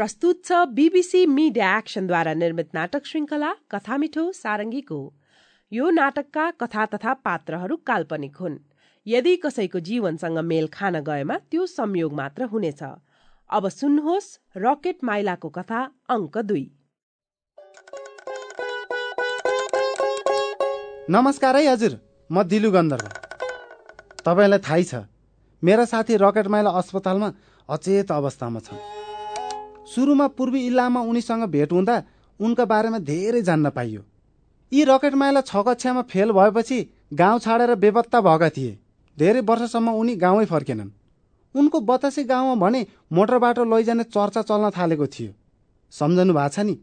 प्रस्तुत छ BBC media एक्सनद्वारा निर्मित नाटक श्रृङ्खला कथा मिठो सारङ्गीको। यो नाटकका कथा तथा पात्रहरू काल्पनिक हुन्। यदि कसैको जीवनसँग मेल खान गएमा त्यो संयोग मात्र हुनेछ। अब सुन्नुहोस् रकेट माइलाको कथा अङ्क दुई। नमस्कार है हजुर म दिलु गन्धर्व। तपाईँलाई थाहै छ मेरा साथी रकेट माइला अस्पतालमा अचेत अवस्थामा छन्। सुरुमा पूर्वी इल्लामा उनीसँग भेट हुँदा उनका बारेमा धेरै जान्न पाइयो। यी रकेट माइला छ कक्षामा फेल भएपछि गाउँ छाडेर बेपत्ता भएका थिए। धेरै वर्षसम्म उनी गाउँै फर्केनन्। उनको बतासे गाउँमा भने मोटर बाटो लैजाने चर्चा चल्न थालेको थियो। सम्झनु भएको छ नि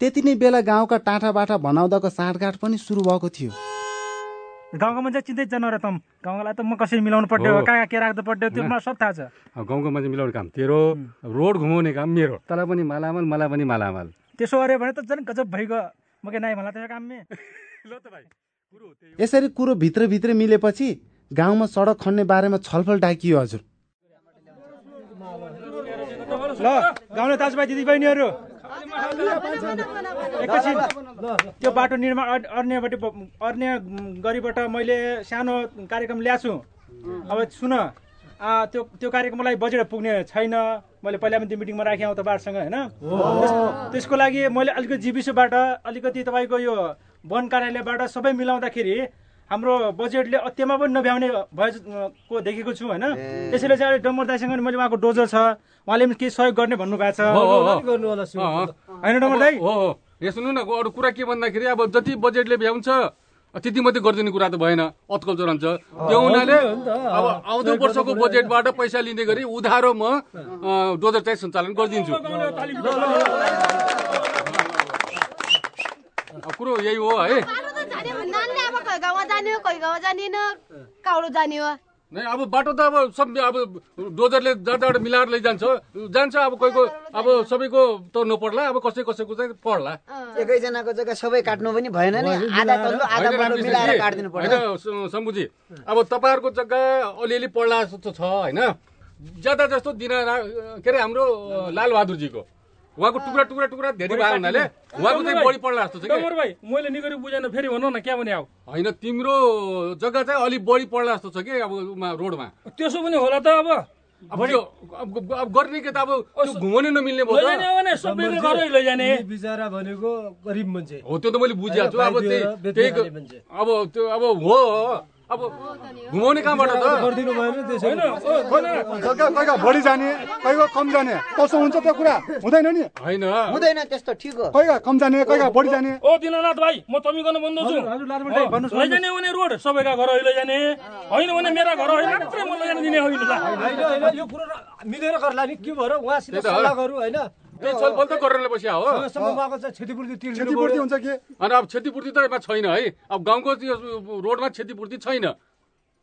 त्यति नै बेला गाउँका टाँठा बाठा बनाउँदाको साँठगाँठ पनि सुरु भएको थियो। गाउँको मान्छे चिन्तै जनावर त गाउँलाई त म कसरी मिलाउनु पर्यो हो। कहाँ कहाँ के राख्नु पर्यो त्यो मलाई सब थाहा छ। अब गाउँको मान्छे मिलाउने काम तेरो। रोड घुमाउने काम मेरो। तँलाई पनि मालामाल मलाई पनि मालामाल। त्यसो गऱ्यो भने त झन् गजब भइगयो। म के नाइ मलाई त्यसो काममे? ल त भाइ कुरो त्यही यसरी कुरो भित्रभित्र मिलेपछि गाउँमा सडक खन्ने बारेमा छलफल डाकियो हजुर। ल गाउँले दाजुभाइ दिदीबहिनीहरू। एकैछिन त्यो बाटो निर्माण अर- अर्नेबाट अर्ने गरीबाट मैले सानो कार्यक्रम ल्याएको अब सुन त्यो त्यो कार्यक्रमलाई बजेट पुग्ने छैन। मैले पहिला पनि त्यो मिटिङमा राखेँ आउँ तपाईँहरूसँग होइन? त्यस- त्यसको लागि मैले अलिकति जिबिसीबाट अलिकति तपाईँको यो वन कार्यालयबाट सबै मिलाउँदाखेरि हाम्रो बजेटले अत्यमा पनि नभ्याउने भए को देखेको छु होइन त्यसैले चाहिँ अहिले डम्बर दाईसँग मैले उहाँको डोजर छ उहाँले पनि केही सहयोग गर्ने भन्नुभएको छ हो, हो, हो। अँ, होइन डम्बर दाई हो सुन्नु न अरू कुरा के भन्दाखेरि अब जति बजेटले भ्याउँछ त्यति मात्रै गरिदिने कुरा त भएन अत्कल रहन्छ त्यो हुनाले अब आउँदो वर्षको बजेटबाट पैसा लिने गरी उधारो म अँ, डोजर चाहिँ सञ्चालन गरिदिन्छु कुरो यही हो है कोही गाउँमा जाने हो। कोही गाउँमा जानिएन काउडो जाने हो नै अब बाटो त अब सब अब डोजरले जताबाट मिलाएर लैजान्छ जान्छ अब कोहीको अब सबैको त नपर्ला अब कसै कसैको चाहिँ पर्ला एकैजनाको जग्गा सबै काट्नु पनि भएन नि। आधा तल्लो आधा होइन, बाटो मिलाएर काटिदिनु पर्छ होइन, शम्भुजी अब तपाईँहरूको जग्गा अलिअलि पर्ला जस्तो छ होइन? ज्यादा जस्तो दिन के अरे हाम्रो लालबहादुरजीको। उहाँको टुक्रा टुक्रा टुक्रा धेरै भएको हुनाले उहाँको चाहिँ बढी पर्ला जस्तो छ कि डम्बर भाइ मैले निगरी बुझेन फेरि भनौँ न क्या भने अब होइन तिम्रो जग्गा चाहिँ अलिक बढी पर्ला जस्तो छ कि अब उमा रोडमा। त्यसो पनि होला त अब। अब गर्ने के त अब त्यो घुमाउनै नमिल्ने बिचरा भनेको गरिब मान्छे। हो त्यो त मैले बुझिहाल्छु। अब त्यही। अब त्यो अब हो। अब घुमाउने कहाँबाट त? गरिदिनु भएन त्यसो जग्गा कहीँका बढी जाने कहीँको कम जाने? कसो हुन्छ त्यो कुरा? हुँदैन नि। होइन। हुँदैन त्यस्तो ठिक हो। कहीँका कम जाने कहीँका बढी जाने? ओ दिननाथ भाइ म तमिकन भन्दैछु लैजाने भने रोड सबैका घर लैजाने होइन भने मेरा घर होइन मात्रै म लैजाने दिने होइन ल होइन होइन यो कुरो मिलेर गर्ला नि। के भएर उहाँसित। सल्लाह गरौँ होइन? छलफल त गरेर बस्या हो क्षतिपूर्ति हुन्छ के अनि अब क्षतिपूर्ति त यसमा छैन है अब गाउँको रोडमा क्षतिपूर्ति छैन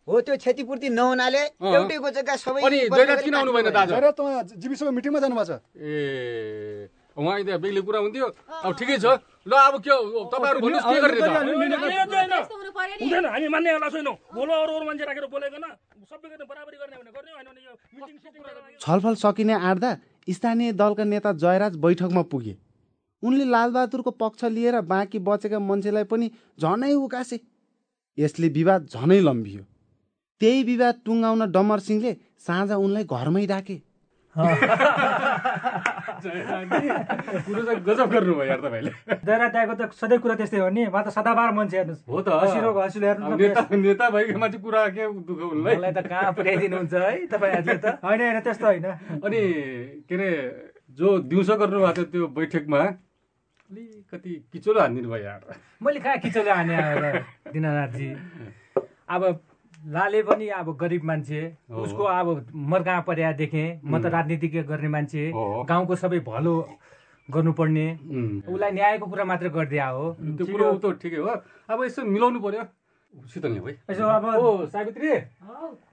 हो त्यो क्षतिपूर्ति नहुनाले। एउटैको जग्गा सबै किन आउनु भएन दाजु जिबिसको मिटिङमा जानुभएको छ ए उहाँ त्यहाँ बेग्लै कुरा हुन्थ्यो अब ठिकै छ ल अब के तपाईँहरू भन्नुहोस् के गर्ने हामी मान्नेवाला छैनौँ बोलो अरू अरू मान्छे राखेर बोलेको न सबैको बराबरी गर्ने भने गर्ने होइन भने यो छलफल सकिने आँट्दा स्थानीय दलका नेता जयराज बैठकमा पुगे उनले लालबहादुरको पक्ष लिएर बाँकी बचेका मान्छेलाई पनि झनै उकासे यसले विवाद झनै लम्बियो त्यही विवाद टुङ्गाउन डमर सिंहले साँझ उनलाई घरमै डाके कुरो चाहिँ गजब गर्नुभयो यार तपाईँले। त्यहाँको त सधैँ कुरा त्यस्तै हो नि। उहाँ त सदाबार मान्छे हेर्नुहोस् हो त। हँसिरो हँसिलो हेर्नु नेता नेता भएको माथि कुरा के दुःख उनलाई मलाई त कहाँ पुर्याइदिनुहुन्छ है तपाईँहरूले त? होइन होइन त्यस्तो होइन। अनि के अरे जो दिउँसो गर्नुभएको थियो त्यो बैठकमा अलिकति किचोलो हानिदिनु भयो यार। मैले कहाँ किचोले हाने दिनानाथजी? अब लाले पनि अब गरिब मान्छे। उसको अब मर्का पर्या देखेँ म त राजनीतिज्ञ गर्ने मान्छे। गाउँको सबै भलो गर्नुपर्ने। उसलाई न्यायको कुरा मात्र गरिदिया हो। त्यो कुरो त ठिकै हो। अब यसो मिलाउनु पर्यो। यसो अब ओ सावित्री।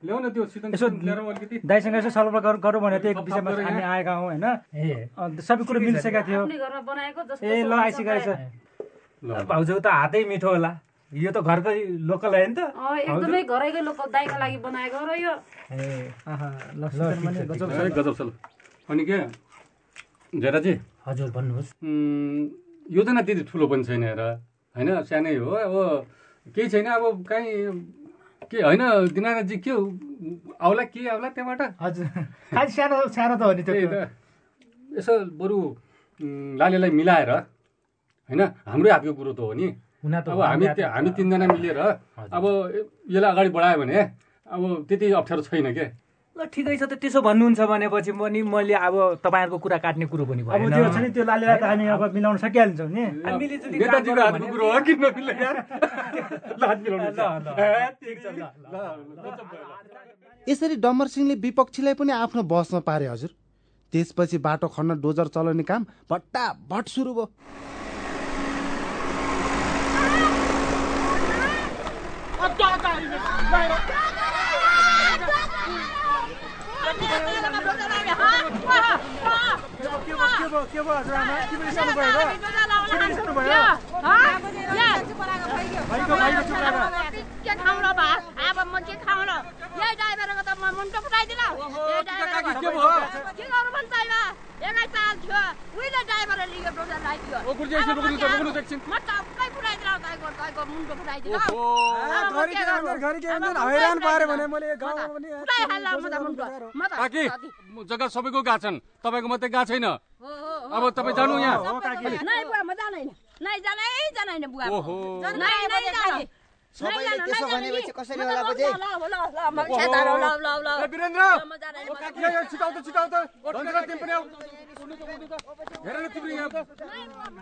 ल्याउ न त्यो सितन यसो ल्याएर अलिकति। दाइसँग यसो छलफल गर- गरौँ भनेको थियो एक विषयमा हामी आएका हौँ होइन? ए। अन्त सबै कुरो मिलिसकेका थियो। घरमा बनाएको ए ल आइसकेको छ ल। भाउजू त हातै मिठो होला। यो त घरकै लोकल हो नि त। एकदमै घरैकै लोक दाइको लागि बनाएको र यो। गजब छ। है, गजब छ। ल अनि के? जेठाजी हजुर भन्नुहोस्। योजना त्यति ठुलो पनि छैन हेर। होइन सानै हो। अब केही छैन अब कहीँ के होइन दिनानाथजी के हो? आउला के आउला त्यहाँबाट? हजुर। खालि सानो सानो त हो नि त्यही त्यो त। यसो बरु लालेलाई मिलाएर होइन हाम्रै हातको कुरो त हो नि। हुन त अब हामी त्यो- हामी तिनजना मिलेर अब यसलाई अगाडि बढायो भने अब त्यति अप्ठ्यारो छैन के? ल ठिकै छ त त्यसो भन्नुहुन्छ भनेपछि पनि मैले अब तपाईँहरूको कुरा काट्ने कुरो पनि अब भएन। त्यो छ नि त्यो लालीलाई त हामी अब मिलाउन सकिहाल्छौँ नि। यसरी डम्बर सिंहले विपक्षीलाई पनि आफ्नो बसमा पारे हजुर। त्यसपछि बाटो खन्न डोजर चलाउने काम भट्टाभट सुरु भयो। के भयो के भयो हजुरआमा के पनि सानो भयो के खाउँ र भात अब म के खाउँ र यही ड्राइभरको त म मुन्टो फुटाइदिन के गर्नु पनि छैन चाल थियो उहिले ड्राइभरले लियो डोजर लगाइदियो। म टक्कै फुटाइदिन तपाईँको तपाईँको मुन्टो फुटाइदिन? जग्गा सबैको गएको छन् तपाईँको मात्रै गएको छैन। अब तपाईँ जानु यहाँ। नै बुवा म जाँदैन नै जानै जाँदैन बुवा। ओहो। नै नै जाने। वीरेन्द्र! छिटाउ त छिटाउ त। हेर न तिम्रो यहाँ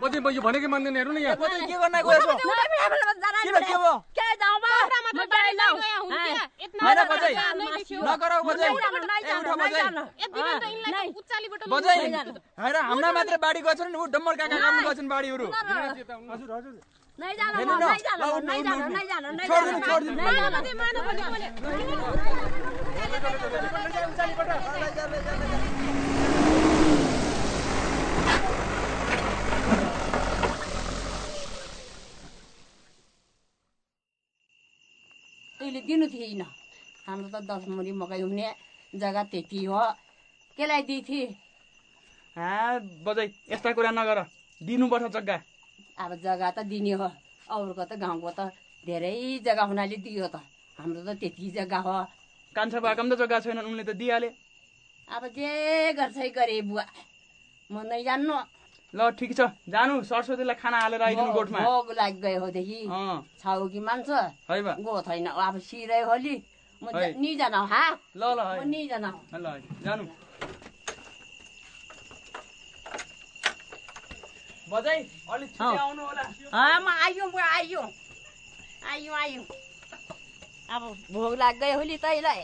बजे म यो भनेकै मान्दैन हेर्नु न यहाँ। के गर्न गएको छौ किन के भयो? के जाऊ बा म जाइन होइन बजै। नगराउ बजै। ए उठ बजै। बजै। होइन हाम्रा मात्रै बाढी गएको छन् ऊ डम्बर काम बाढीहरू। हजुर हजुर। नै जान हेर्नु न, नै जान ल, उठ्नु, नै जान उठ्नु, नै जान नै छोडिदिनु, जान छोडिदिनु। नै जान तैँले दिनु थिएन हाम्रो त दस मुरी मकै हुने जग्गा त्यति हो। केलाई दिइ थिए हा बजै यस्ता कुरा नगर। दिनुपर्छ जग्गा। अब जग्गा त दिने हो। अरूको त गाउँको त धेरै जग्गा हुनाले दियो त। हाम्रो त त्यति जग्गा हो। कान्छा बाकम त जग्गा छैन उनले त दिइहाले। अब जे गर्छ गरे बुवा। म नै जान्नु। ल ठिक छ। जानु सरस्वतीलाई खाना हालेर आइदिनु गोठमा। भोग लागि गयो होदेखि छाउ कि मान्छ? है बा। गो छैन अब सिरै होली। म। नि जान हा ल ल म है। नि जान ल जानु। बजै अलिक छिटो। आउनु होला। म आइयो बुवा आइयो। आइयो आइयो। अब भोग लाग गयो होली तैँलाई।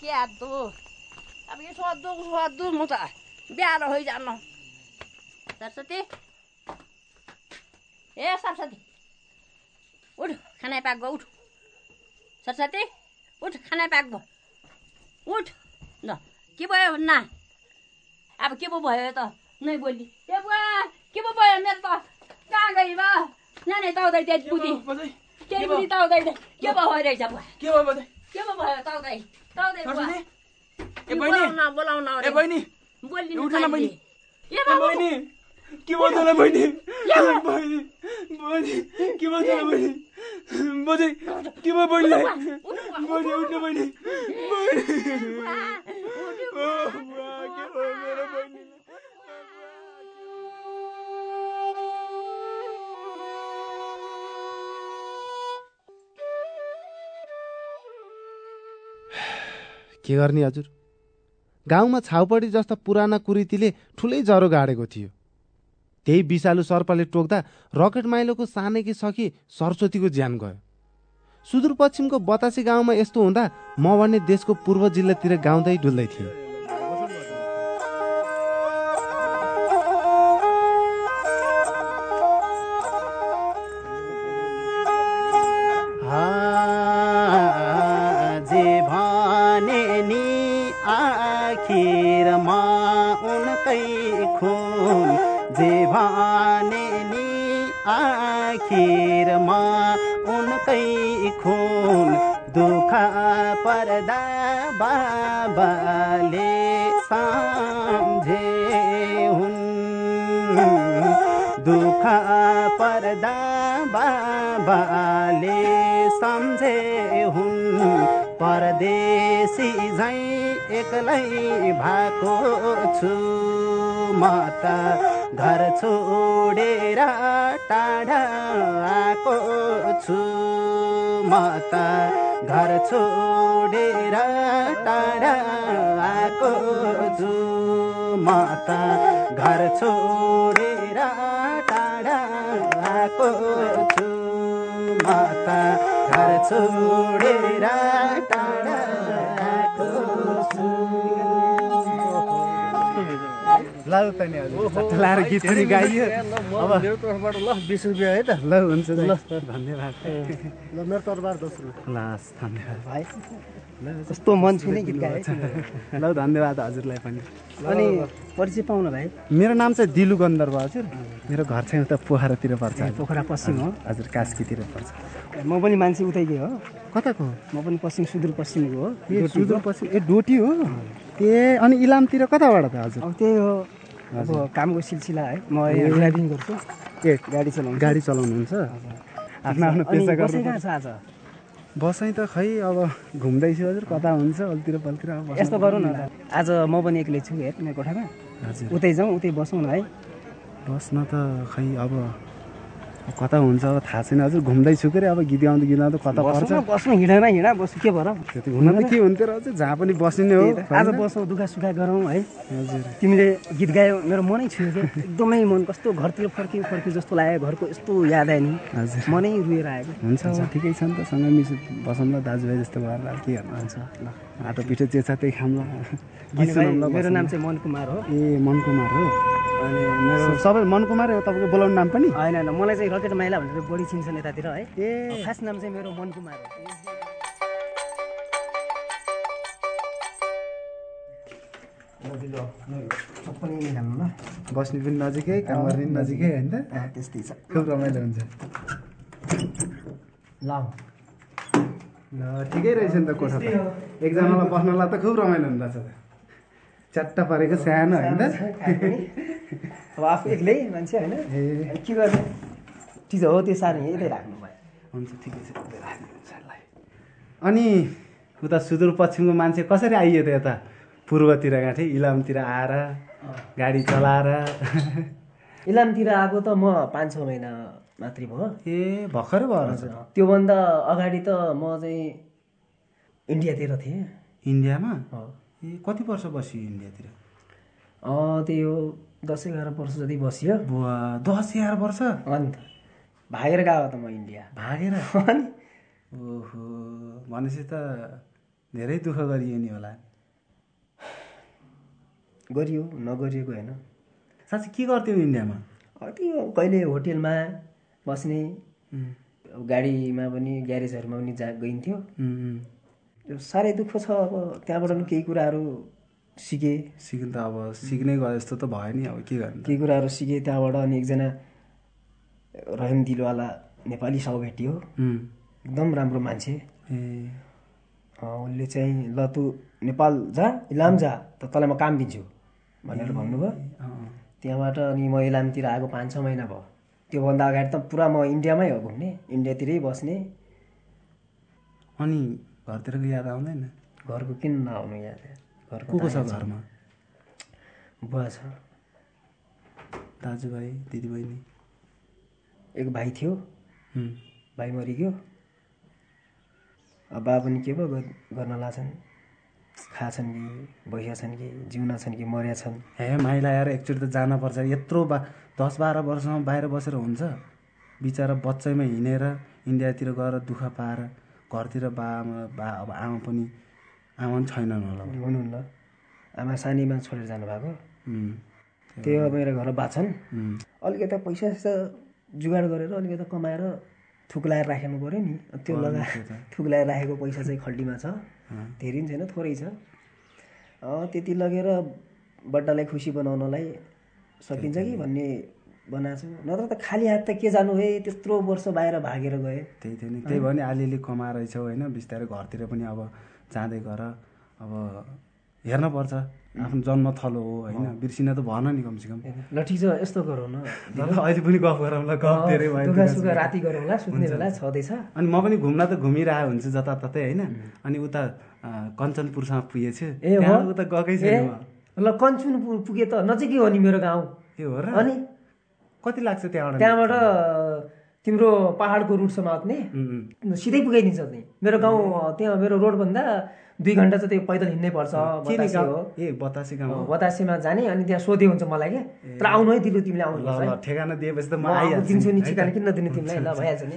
के हाद्दो अब यो सोद्धु सोद्धु म त बिहार होइजानु सरस्वती ए सरस्वती उठ खाना पाक गयो उठ सरस्वती उठ खाना पाक भयो उठ ल के भयो भन्न अब के पो भयो त नै बोली ए बुवा के पो भयो मेरो त कहाँ गई बा नानी ताउँदै त्यही बुद्धि त्यही बुद्धि ताउँदै के पो भइरहेछ बुवा के भयो के पो भयो ताउँदै ताउँदै ए बहिनी बोलाउन बोलाउन ए बहिनी। बहिनी। बहिनी? के भयो? तँलाई बहिनी? बहिनी बहिनी के भयो तँलाई बहिनी? बजै के भयो बहिनीलाई? बहिनी उठ्न बहिनी बहिनी। के बहिनी गर्ने हजुर? गाउँमा छाउपडी जस्ता पुराना कुरीतिले ठुलै ज्वरो गाडेको थियो। त्यही विषालु सर्पले टोक्दा रकेट माइलोको सानैकी सखी सरस्वतीको ज्यान गयो। सुदूरपश्चिमको बतासी गाउँमा यस्तो हुँदा म भने देशको पूर्व जिल्लातिर गाउँदै डुल्दै थिएँ। पर्दा बाबाले सम्झे हुन्। परदेशी झै एक्लै भएको छु म त। घर छोडेर टाढा आएको छु म त। घर छोडेर टाढा आएको छु म त। घर छोडेर आएको छु म त घर छोडेर टाढा आएको छु। ल त नि हजुर लाएर गीत पनि गाइयो। अब मेरो तर्फबाट ल बिस रुपियाँ है त। ल हुन्छ ल। धन्यवाद। ल मेरो तर्फबाट दस रुपियाँ। ल हस्, धन्यवाद। भाइ। कस्तो मन छुने गीत गाए ल धन्यवाद हजुरलाई पनि। अनि परिचय पाउन भाइ? मेरो नाम चाहिँ दिलु गन्धर्व हजुर। मेरो घर चाहिँ उता पोखरातिर पर्छ। पोखरा पश्चिम हो? हजुर कास्कीतिर पर्छ। म पनि मान्छे उतैकै हो। कताको? म पनि पश्चिम सुदूरपश्चिमको हो। ए। सुदूरपश्चिम ए डोटी हो? ए अनि इलामतिर कताबाट त हजुर? अब त्यही हो। अब कामको सिलसिला है। म ड्राइभिङ गर्छु। ए गाडी चलाउँछु। गाडी चलाउनुहुन्छ। आफ्नो आफ्नो पेसा गर्नु कहाँ छ आज? बसाइ त खै अब घुम्दैछु हजुर कता हुन्छ अल्तिर पल्तिर यस्तो गरौँ न आज म पनि एक्लै छु हेर मेरो कोठामा। हजुर। उतै जाउँ उतै बसौँ न है। बस्न त खै अब कता हुन्छ थाहा छैन हजुर घुम्दैछु के अरे अब गीत गाउँदै गीत गाउँदै कता पर्छ? बस्नु हिँडेर हिँडा बस्छु के भएर त्यति हुन त के हुन्थ्यो र हजुर जहाँ पनि बस्ने हो। आज बसौँ दुःख सुख गरौँ है। हजुर। तिमीले गीत गायो मेरो मनै छुयो क्या एकदमै मन कस्तो घरतिर फर्कियो फर्कियो जस्तो लाग्यो घरको यस्तो याद आयो नि। हजुर। मनै रुएर आएको हुन्छ ठिकै छ नि त सँगै मिसो बसौँ ल दाजुभाइ जस्तो भएर के गर्नु हुन्छ। ल पिठो जे छ त्यही खाऊँ ल। गीत मेरो नाम। चाहिँ मन कुमार हो। ए मन कुमार हो? अनि मेरो सबै मन कुमारै हो तपाईँको बोलाउने नाम पनि? होइन होइन मलाई चाहिँ रकेट माइला भनेर बढी चिन्छन् यतातिर है। ए। खास नाम चाहिँ मेरो मन कुमार हो। बस्ने पनि नजिकै काम गर्ने पनि नजिकै होइन? त्यस्तै छ। खुब रमाइलो हुन्छ। ल ल ठिकै रहेछ नि त कोठा त। एकजनालाई बस्नलाई त खुब रमाइलो हुँदो रहेछ त। च्याट्ट परेको सानो होइन? अब आफू एक्लै मान्छे होइन के गर्ने? ठिक छ हो त्यो साह्रो यतै राख्नु भयो। हुन्छ ठिकै छ। अनि उता सुदूरपश्चिमको मान्छे कसरी आइयो त यता? पूर्वतिर गाँठे इलामतिर आएर गाडी चलाएर? इलामतिर आएको त म पाँच छ महिना मात्रै भयो। ए भर्खरै भयो त्योभन्दा अगाडि त म चाहिँ इन्डियातिर थिएँ। इन्डियामा? हो। ए कति वर्ष बसियो इन्डियातिर? त्यही हो दस एघार वर्ष जति बसियो। बुवा दस एघार वर्ष? अन्त भागेर गएको त म इन्डिया। भागेर? अनि? ओहो भनेपछि त धेरै दुःख गरियो नि होला। गरियो नगरिएको होइन। साँच्चै के गर्थ्यौ इन्डियामा? हो कहिले होटेलमा बस्ने गाडीमा पनि ग्यारेजहरूमा पनि जा गइन्थ्यो। त्यो साह्रै दुःख छ अब त्यहाँबाट पनि केही कुराहरू सिकेँ। सिक्नु त अब सिक्नै गयो जस्तो त भयो नि अब के गर्नु केही कुराहरू सिकेँ त्यहाँबाट अनि एकजना रहम दिलवाला नेपाली साउ भेटियो एकदम राम्रो मान्छे। ए। उसले चाहिँ ल तँ नेपाल जा इलाम जा त तँलाई म काम दिन्छु भनेर भन्नुभयो। त्यहाँबाट अनि म इलामतिर आएको पाँच छ महिना भयो। त्योभन्दा अगाडि त पुरा म इन्डियामै हो घुम्ने इन्डियातिरै बस्ने। अनि घरतिरको याद आउँदैन? घरको किन नआउनु याद? घरको को छ। घरमा बुवा छ। दाजुभाइ दिदीबहिनी। एक भाइ थियो। भाइ मरिगयो। अब बा पनि के पो गर्न लाछन्? खाछन् कि बसिया छन् कि जिउना छन् कि मर्या छन् हे माइला यार एकचोटि त जानुपर्छ यत्रो बा दस बाह्र वर्षसम्म बाहिर बसेर हुन्छ। बिचरा बच्चैमा हिँडेर इन्डियातिर गएर दुःख पाएर घरतिर बा आमा बा अब आमा पनि आमा पनि छैनन् होला हुनुहुन्न। आमा सानीमा छोडेर जानुभएको। त्यही हो मेरो घर बाछन्। उम्, अलिकति पैसा सैसा जुगाड गरेर अलिकति कमाएर थुक लाएर राख्नु पऱ्यो नि। त्यो लगा थुक लाएर राखेको पैसा चाहिँ खल्टीमा छ। धेरै पनि छैन थोरै छ। त्यति लगेर बड्डालाई खुसी बनाउनलाई सकिन्छ कि भन्ने बनाएको छु। नत्र त खाली हात त के जानु है त्यत्रो वर्ष बाहिर भागेर गएँ। त्यही थियो नि। त्यही भयो नि अलिअलि कमाएर रहेछौ होइन? बिस्तारै घरतिर पनि अब जाँदै गर अब हेर्न पर्छ आफ्नो जन्म थलो हो होइन? बिर्सिन त भन नि कमसेकम। ल ठिक छ यस्तो गरौँ न। अहिले पनि गफ गरौँ ल गफ धेरै भयो। राति गरौँला सुत्ने। बेला छँदैछ अनि म पनि घुम्न त घुमिरहेको हुन्छु जताततै होइन? अनि उता कञ्चनपुरसम्म पुगेछु। ए उता गएकै छैन ल कञ्चुन पु- पुगे त नजिकै हो नि मेरो गाउँ। ए हो र? अनि? कति लाग्छ त्यहाँबाट? त्यहाँबाट तिम्रो पहाडको रुटसम्म आउने सिधै पुगाइदिन्छ त्यहीँ मेरो गाउँ त्यहाँ मेरो रोडभन्दा दुई घन्टा चाहिँ त्यो पैदल हिँड्नै पर्छ ए बतासे गाउँ। हो। बतासेमा जाने अनि त्यहाँ सोधे हुन्छ मलाई क्या। तर आउनु है दिलु तिमीले आउनु ल ल ठेगाना दिएपछि त म दिन्छु नि। ठिकाना किन नदिनु तिमीलाई। ल। भइहाल्छ नि।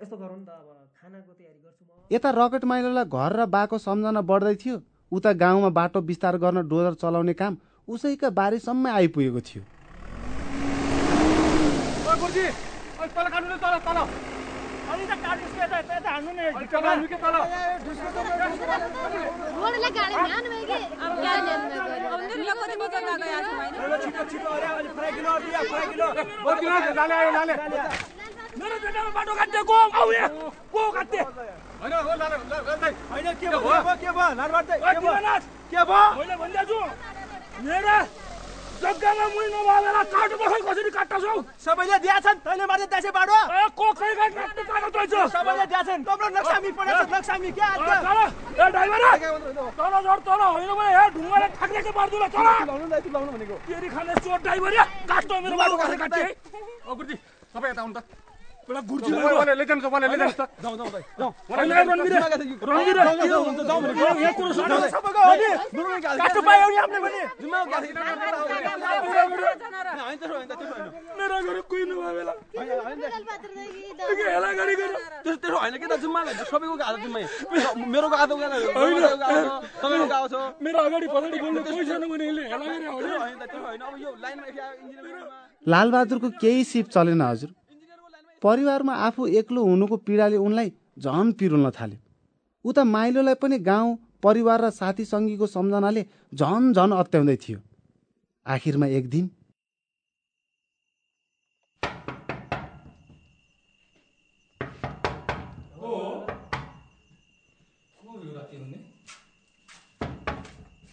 यस्तो गरौँ नि त अब खानाको तयारी गर्छु म। यता रकेट माइलोलाई घर र बाको सम्झना बढ्दै थियो। उता गाउँमा बाटो विस्तार गर्न डोजर चलाउने काम उसैका बारीसम्म आइपुगेको थियो। ओ गुरुजी! अहिले तल काट्नु नि तल तल। अनि त काट्नुहोस् के यता यता हान्नु नि। ढिक्का हान्नु के तल? रोडलाई गाडी ध्यान भयो कि? अब गाडी ध्यान भयो छिटो छिटो अरे अलि फराकिलो दिया फराकिलो बोकिलो लाले आयो लाले मेरो बेटामा बाटो काट्दै को आउ को काट्दै? होइन हो लाले होइन के भयो? के भयो? लाल बाट्दै। के भयो? के भयो? मैले भनिदिएको छु। मेरो जग्गामा मुइ नभए बेला काटो बसाइ कसरी काट्छौ सबैले दिएछन् तैँले मात्रै त्यसै बाटो। ए को खै खै काट्नु काटो तैँछ। सबैले दिएछन् तम्रो नक्सामी परेछ नक्सामी के आज चल। ए ड्राइभर। तल झर तल होइन भने हे ढुङ्गाले ठाक्रेकै पार्दुला चल। लाउनु लाउनु भनेको। तेरी खाने चोर ड्राइभर या? काट्छ मेरो बाटो कसरी काट्छ ओ गुरुजी सबै यता आउनु त। गुर्जी। जाउँ जाउँ रणवीर रणवीर के हुन्छ जाउँ यहाँ कुरो सबैको पायो नि मेरो बेला गरी कि त छ मेरो अगाडि पछाडि बोल्ने कोही छैन भने यसले हेला गरी त त्यो अब यो लाइनमा लालबहादुरको केही सिप चलेन हजुर परिवारमा आफू एक्लो हुनुको पीडाले उनलाई झन पिरुल्न थाल्यो उता माइलोलाई पनि गाउँ परिवार र साथी सङ्गीको सम्झनाले झन झन अत्याउँदै थियो। आखिरमा एक दिन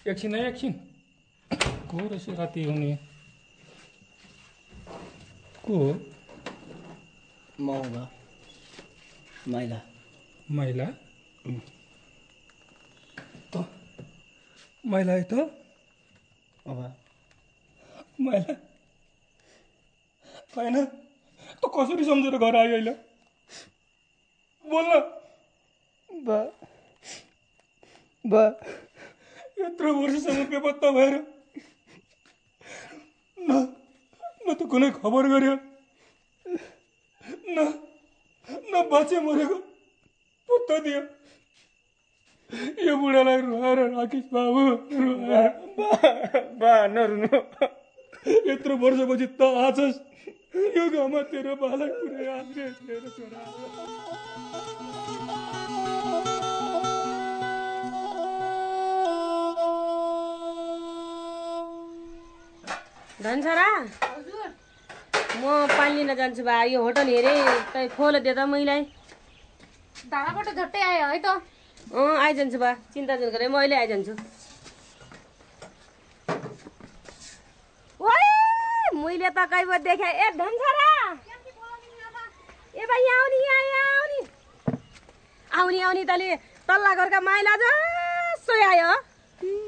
एकछिन है एकछिन। को रहेछ राति हुने? को म हो माइला महिला त? त? अब। महिला होइन? त कसरी सम्झेर घर आयो अहिले? बोल्न। बा। बा। यत्रो वर्षसम्म बेपत्ता भएर न त कुनै खबर गर्यो न न बाँचे मरेको पुत्त दियो। यो बुढालाई रुवाएर राखिस् बाबु रुवाएर बा नरुनु। यत्रो वर्षपछि त आछस् यो गाउँमा तेरो बालक पुरै आन्द्रे तेरो छोरा। धनसरा म पानी लिन जान्छु बा यो होटल हेरेँ तै खोल दे त मैलाई। धाराबाट झट्टै आयो है त। अँ आइजान्छु बा चिन्ता गरेँ म अहिले आइजान्छु। मैले त कहीँ पो देखेँ ए धनसरा! ए भाइ आउनी यहाँ आउनी। आउनी आउनी तले तल्ला घरका माइला जसो आयो।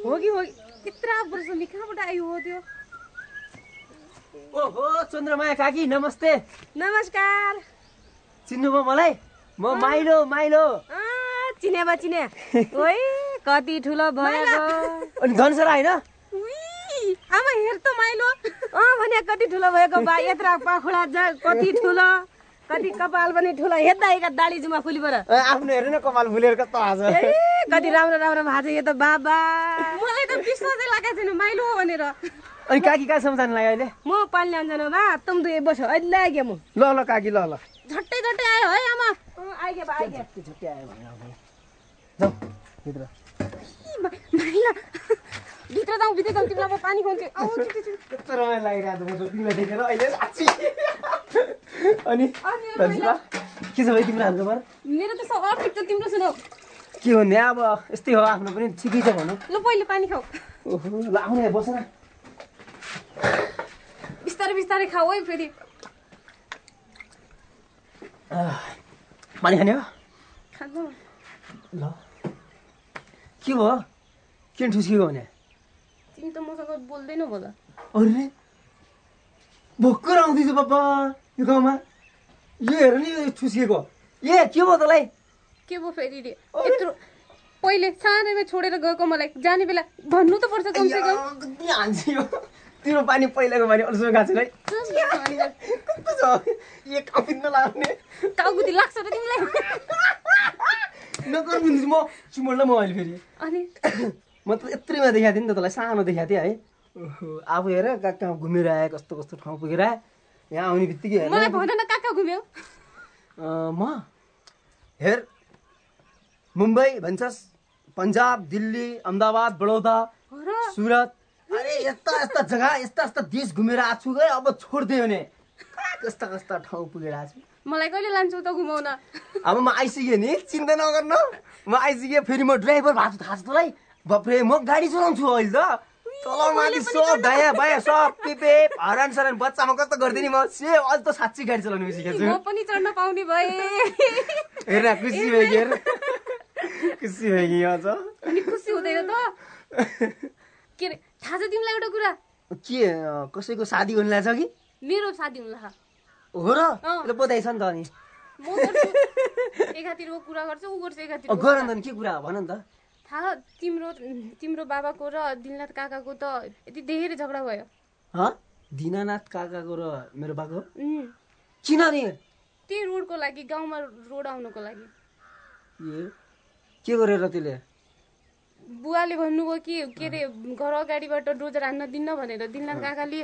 हो कि हो कि? यत्रा वर्ष कहाँबाट आयो हो त्यो। ओहो चन्द्रमाया काकी नमस्ते। नमस्कार। चिन्नुभयो मलाई? म माइलो माइलो। आ, चिने बा चिने ओइ कति ठुलो भएको अनि धनसरा होइन? उई, आमा हेर त माइलो। अँ भने कति ठुलो भएको बा। यत्रा पाखुडा जा कति ठुलो। कति कपाल पनि ठुलो। हेर्दा हेर्दा दाडी जुमा फुली पर ए, आफ्नो हेर न कपाल फुलेर कस्तो आज। ए, कति राम्रो राम्रो भएको छ यो त बाबा। मलाई त विश्वासै लागेको छैन। माइलो हो भनेर। अनि काकी कहाँसम्म जानु लाग्यो अहिले? म पानी ल्याउनु जानु बा तुम दुई बस्यो अहिले आइगयो म। ल ल काकी ल ल। झट्टै झट्टै आयो है आमा। अँ, आइगयो बा आइगयो झट्टै आयो भने जाऊ भित्र। माइला। भित्र जाउँ भित्र जाउँ तिमीलाई म पानी खुवाउँछु आऊ, छु, छु, छु। कस्तो रमाइलो लागिरहेको छ म तिमीलाई देखेर अहिले साँच्ची अनि के छ भाइ तिम्रो हालखबर? मेरो त सब ठिक छ तिम्रो सुनाऊ के के भन्ने अब यस्तै हो आफ्नो पनि ठिकै छ भनौँ ल पहिले पानी खाऊ। ओहो ल आउने बस न। बिस्तारै बिस्तारै खाऊ है फेरि पानी खाने हो ल के भयो किन ठुस्कियो भने तिमी त मसँग बोल्दैनौ होला अरे भर्खर आउँदैछ बाबा यो गाउँमा यो हेर नि यो ठुस्किएको ए के भयो तँलाई के भयो फेरि यत्रो पहिले सानैमा छोडेर गएको मलाई जाने बेला भन्नु त पर्छ कमसे कम कति हान्छ यो तिम्रो पानी पहिलाको पानी अल्छो गएको छैन है? कस्तो छ? एक कपिन लाग्ने टाउकुती लाग्छ र तिमीलाई। नगर बुझ्छु म सुमल्न म अहिले फेरि। अनि? म त यत्रोमा देखाएको थिएँ नि त तँलाई सानो देखाएको थिएँ है। ओहो। आफू हेर कहाँ कहाँ घुमेर आएँ कस्तो कस्तो ठाउँ पुगेर आएँ। यहाँ आउने बित्तिकै हेर। मलाई कहाँ कहाँ घुम्यौ? अँ, म? हेर। मुम्बई भन्छस्। पन्जाब दिल्ली अहमदाबाद बडौदा सुरत अरे यस्ता यस्ता जग्गा यस्ता यस्ता देश घुमेर आएको छु गए अब छोडिदियो भने कस्ता कस्ता ठाउँ पुगेर आएको छु? मलाई कहिले लान्छौ त घुमाउन? अब म आइसकेँ नि चिन्ता नगर्न। म आइसकेँ फेरि म ड्राइभर भएको छु थाहा छ तँलाई? बाफ्रे म गाडी चलाउँछु अहिले त। तल माथि सब दायाँ बायाँ सब पिपे हरान सरान बच्चामा कस्तो गरिदिने म? से अहिले त साँच्ची गाडी चलाउनु सिकेको म छु। पनि चढ्न पाउने भए। हेर न, खुसी भयो कि हेर। खुसी भयो कि अनि खुसी हुँदैन त। के अरे थाहा छ तिमीलाई एउटा कुरा? के कसैको शादी गर्नु लाग्छ कि? मेरो साथी हुनु ला हो र? बधाई छ नि त अनि। एकातिरको कुरा गर्छ ऊ गर्छ अँ, एकातिरको गर न के कुरा भन नि त थाहा तिम्रो तिम्रो बाबाको र दिलनाथ काकाको त यति धेरै झगडा भयो। हँ? दिनानाथ काकाको र मेरो बाको उम्, किन नि त्यही रोडको लागि गाउँमा रोड आउनुको लागि। ए के गरेर त्यसले? बुवाले भन्नुभयो कि के अरे घर अगाडिबाट डोजर हान्न दिन्न भनेर। दिलनाथ काकाले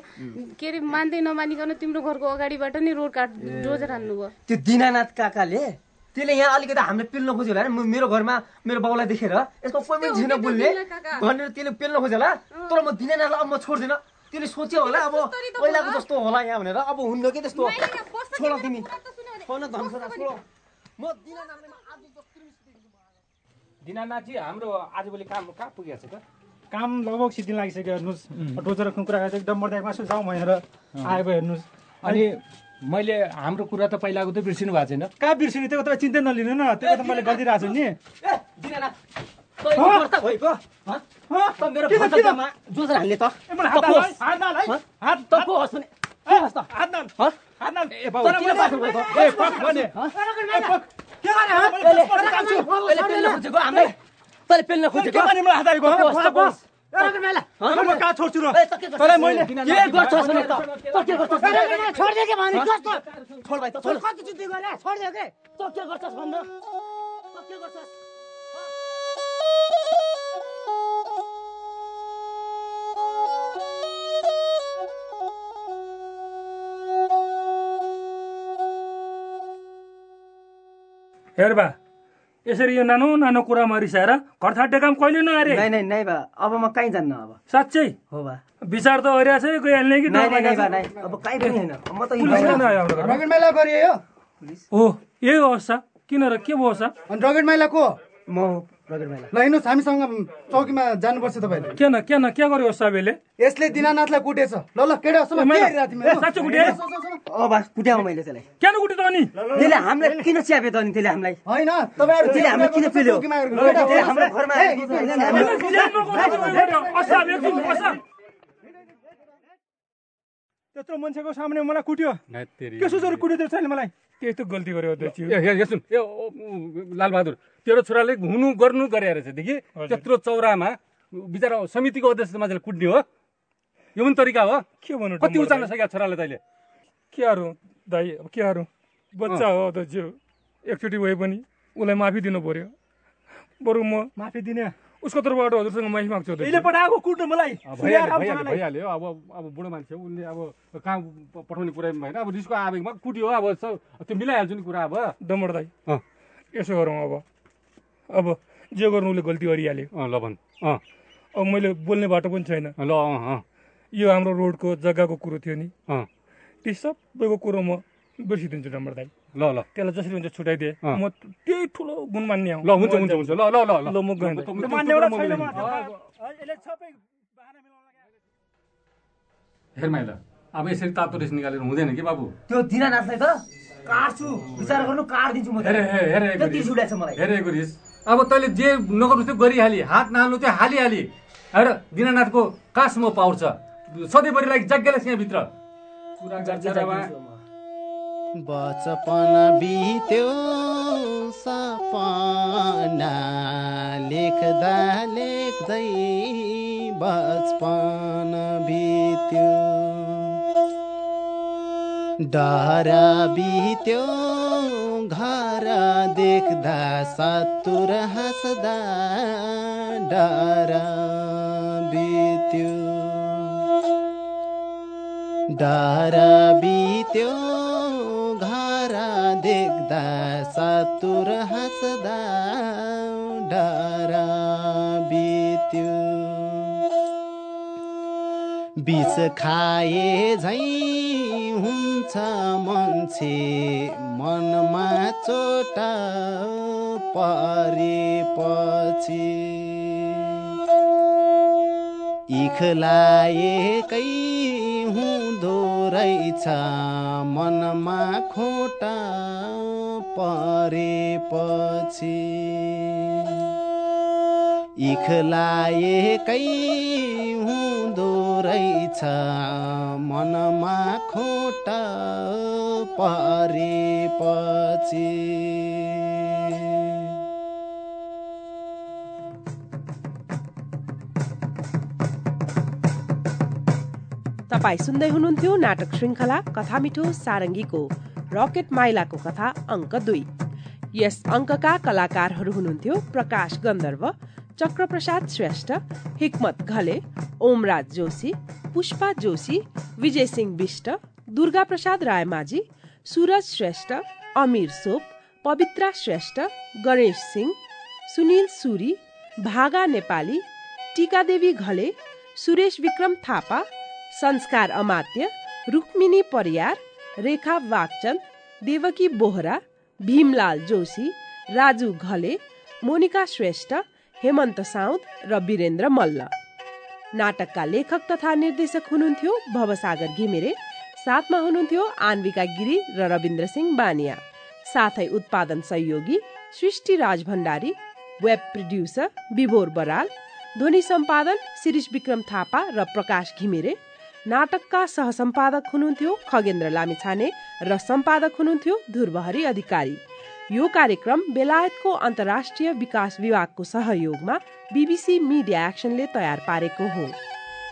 के अरे मान्दै नमानिकन तिम्रो घरको अगाडिबाट नै रोड काट डोजर हान्नुभयो त्यो दिनानाथ काकाले त्यसले यहाँ अलिकति हामीले पेल्न खोज्यो होला मेरो घरमा मेरो बाउलाई देखेर यसको कोही पनि छैन बोल्ने भनेर त्यसले पेल्न खोज्यो होला। तर म दिनानाथलाई अब म छोड्दिनँ। त्यसले सोच्यो होला अब पहिलाको जस्तो होला यहाँ भनेर। अब हुन्न कि त्यस्तो? छोड तिमी। म दिनानाथलाई दिनानाथजी हाम्रो आजभोलि काम कहाँ पुगेको छ त? काम लगभग सिद्धिन लागिसक्यो हेर्नुहोस्। डोजर राख्नु कुरा गर्दा एकदम मर्दा मासु जाउँ भनेर आएको हेर्नुहोस्। अनि मैले हाम्रो कुरा त पहिलाको त बिर्सिनु भएको छैन। कहाँ बिर्सिनु? त्यो तपाईँ चिन्तै नलिनु न। त्यो त मैले गरिदिरहेको छु नि। तँ? तँ। त तँ हात तैँले- पेल्न खोजेको कहाँ छोड्छु र? तँलाई मैले के? तँ के? छोडिदियो कि भने छोड भाइ, छोड। कति चित्ती गरे छोडिदियो कि। तँ के गर्छस् भन्न तँ के गर्छस् हेर बा यसरी यो नानो नानो कुरामा रिसाएर घर छाड्ने काम कहिले नगरे नै नै नै बा अब म कहीँ जान्न अब। साँच्चै? हो बा। विचार त ओरिया छ गइहाल्ने कि नै नै बा? नै। अब कहीँ पनि होइन। म त पुलिस? रगेट माइला गरियो हो यही अवस्था। किन र के भयो अनि रगेट माइला को? म ल हिँड्नुहोस् हामीसँग चौकीमा जानुपर्छ तपाईँले। किन किन के गर्यो साबेले? यसले दिनानाथलाई कुटेछ। ल ल केटा कुटे? अब बा कुट्याऊ मैले त्यसलाई। किन कुट्यो त अनि? त्यसले हामीलाई किन च्याप्यो त अनि त्यसले हामीलाई? होइन तपाईँहरू त्यसले हामीलाई किन पेल्यो? त्यत्रो मान्छेको सामने मलाई कुट्यो। के सोचेर कुट्यो त्यो छैन मलाई? त्यही त गल्ती गर्यो अध्यक्ष यहाँ सुन ए लालबहादुर तेरो छोराले हुनु गर्नु गरे रहेछदेखि त्यत्रो चौरामा बिचरा समितिको अध्यक्ष मान्छेले कुट्ने हो। यो पनि तरिका हो। के भन्नु कति उचाल्न? सक्यो छोराले तैँले? के हारौँ दाइ अब के हारौँ बच्चा हो अध्यक्ष एकचोटि भए पनि उसलाई माफी दिनु पर्यो। बरु म माफी दिने। उसको तर्फबाट हजुरसँग माफी माग्छु। यसले पठाएको कुट्नु मलाई। भइहाल्यो अब अब बुढो मान्छे हो उनले अब कहाँ पठाउने कुरा पनि भएन। अब रिसको आवेगमा कुट्यो अब त्यो मिलाइहाल्छु नि कुरा अब। डम्बर दाई। अँ। यसो गरौँ अब। अब जे गर्नु उसले गल्ती गरिहाल्यो। अँ ल भन्। अँ। अब मैले बोल्ने बाटो पनि छैन। ल अँ अँ। यो हाम्रो रोडको जग्गाको कुरो थियो नि। अँ। ती सबैको कुरो म बिर्सिदिन्छु डम्बर दाई। ल ल। त्यसलाई जसरी हुन्छ छुट्याइदिए। म त्यही ठुलो गुण मान्ने हौ। ल हुन्छ हुन्छ हुन्छ। ल ल ल ल। म गएँ। त- त। मान्ने एउटा म छैन मिलाइदिन्छु। म यसले सबै हेर माइला अब यसरी तातो रेस निकालेर हुँदैन कि बाबु? त्यो दिनानाथलाई त काट्छु विचार गर्नु काटिदिन्छु म हेरे हेरे हेरे त्यो तिस उडाएछ मलाई। हेरेको रिस। अब तैँले जे नगर्नु त्यो गरिहाली। हात नहाल्नु त्यो हालिहाली। हेर दिनानाथको कासमा पावर छ सधैँभरि लागि जग्गालाई यहाँभित्र। बचपन बित्यो सपना लेख्दा लेख्दै बचपन बित्यो। डर बित्यो घर देख्दा सत्तुर हाँस्दा डर बित्यो। डर बित्यो देख्दा सत्तुर हाँस्दा डर बित्यो। बिष खाए झै हुन्छ मान्छे मनमा चोट परेपछि इखलाएकै हुँदो रहेछ मनमा खोटा परेपछि इखलाएकै हुँदो रहेछ मनमा खोटा परेपछि तपाईँ सुन्दै हुनुहुन्थ्यो नाटक श्रृङ्खला कथा मिठो सारङ्गीको। रकेट माइलाको कथा अङ्क दुई। यस अङ्कका कलाकारहरू हुनुहुन्थ्यो प्रकाश गन्धर्व चक्रप्रसाद श्रेष्ठ हिक्मत घले ओमराज जोशी पुष्पा जोशी विजय सिंह विष्ट दुर्गा प्रसाद रायमाझी सुरज श्रेष्ठ अमीर सोप पवित्रा श्रेष्ठ गणेश सिंह सुनिल सुरी भागा नेपाली टिकादेवी घले सुरेश विक्रम थापा संस्कार अमात्य रुक्मिनी परियार रेखा वागचन्द देवकी बोहरा भीमलाल जोशी राजु घले मोनिका श्रेष्ठ हेमन्त साउद र वीरेन्द्र मल्ल। नाटकका लेखक तथा निर्देशक हुनुहुन्थ्यो भवसागर घिमिरे साथमा हुनुहुन्थ्यो आन्विका गिरी र रविन्द्र सिंह बानिया। साथै उत्पादन सहयोगी सृष्टि राज भण्डारी वेब प्रड्युसर विभोर बराल ध्वनि सम्पादन शिरिष विक्रम थापा र प्रकाश घिमिरे नाटकका सहसम्पादक हुनुहुन्थ्यो खगेन्द्र लामिछाने र सम्पादक हुनुहुन्थ्यो ध्रुवहरी अधिकारी। यो कार्यक्रम बेलायतको अन्तर्राष्ट्रिय विकास विभागको सहयोगमा बीबीसी मिडिया एक्सनले तयार पारेको हो।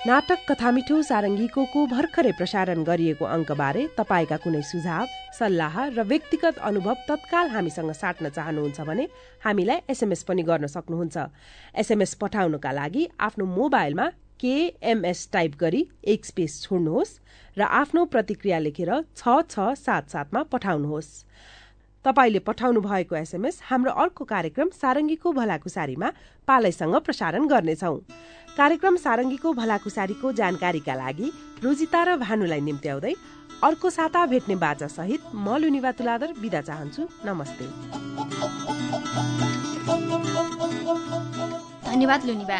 नाटक कथा मिठो सारङ्गीको को भर्खरै प्रसारण गरिएको अङ्कबारे तपाईँका कुनै सुझाव सल्लाह र व्यक्तिगत अनुभव तत्काल हामीसँग साट्न चाहनुहुन्छ भने हामीलाई एसएमएस पनि गर्न सक्नुहुन्छ। एसएमएस पठाउनका लागि आफ्नो मोबाइलमा केएमएस टाइप गरी एक स्पेस छोड्नुहोस् र आफ्नो प्रतिक्रिया लेखेर छ छ सात सातमा पठाउनुहोस्। तपाईँले पठाउनु भएको एसएमएस हाम्रो अर्को कार्यक्रम सारङ्गीको भलाकुसारीमा पालैसँग प्रसारण गर्नेछौ। कार्यक्रम सारङ्गीको भलाकुसारीको जानकारीका लागि रोजिता र भानुलाई निम्त्याउँदै अर्को साता भेट्ने बाजा सहित म लुनिवा तुलादर बिदा चाहन्छु। नमस्ते। धन्यवाद लुनिबा।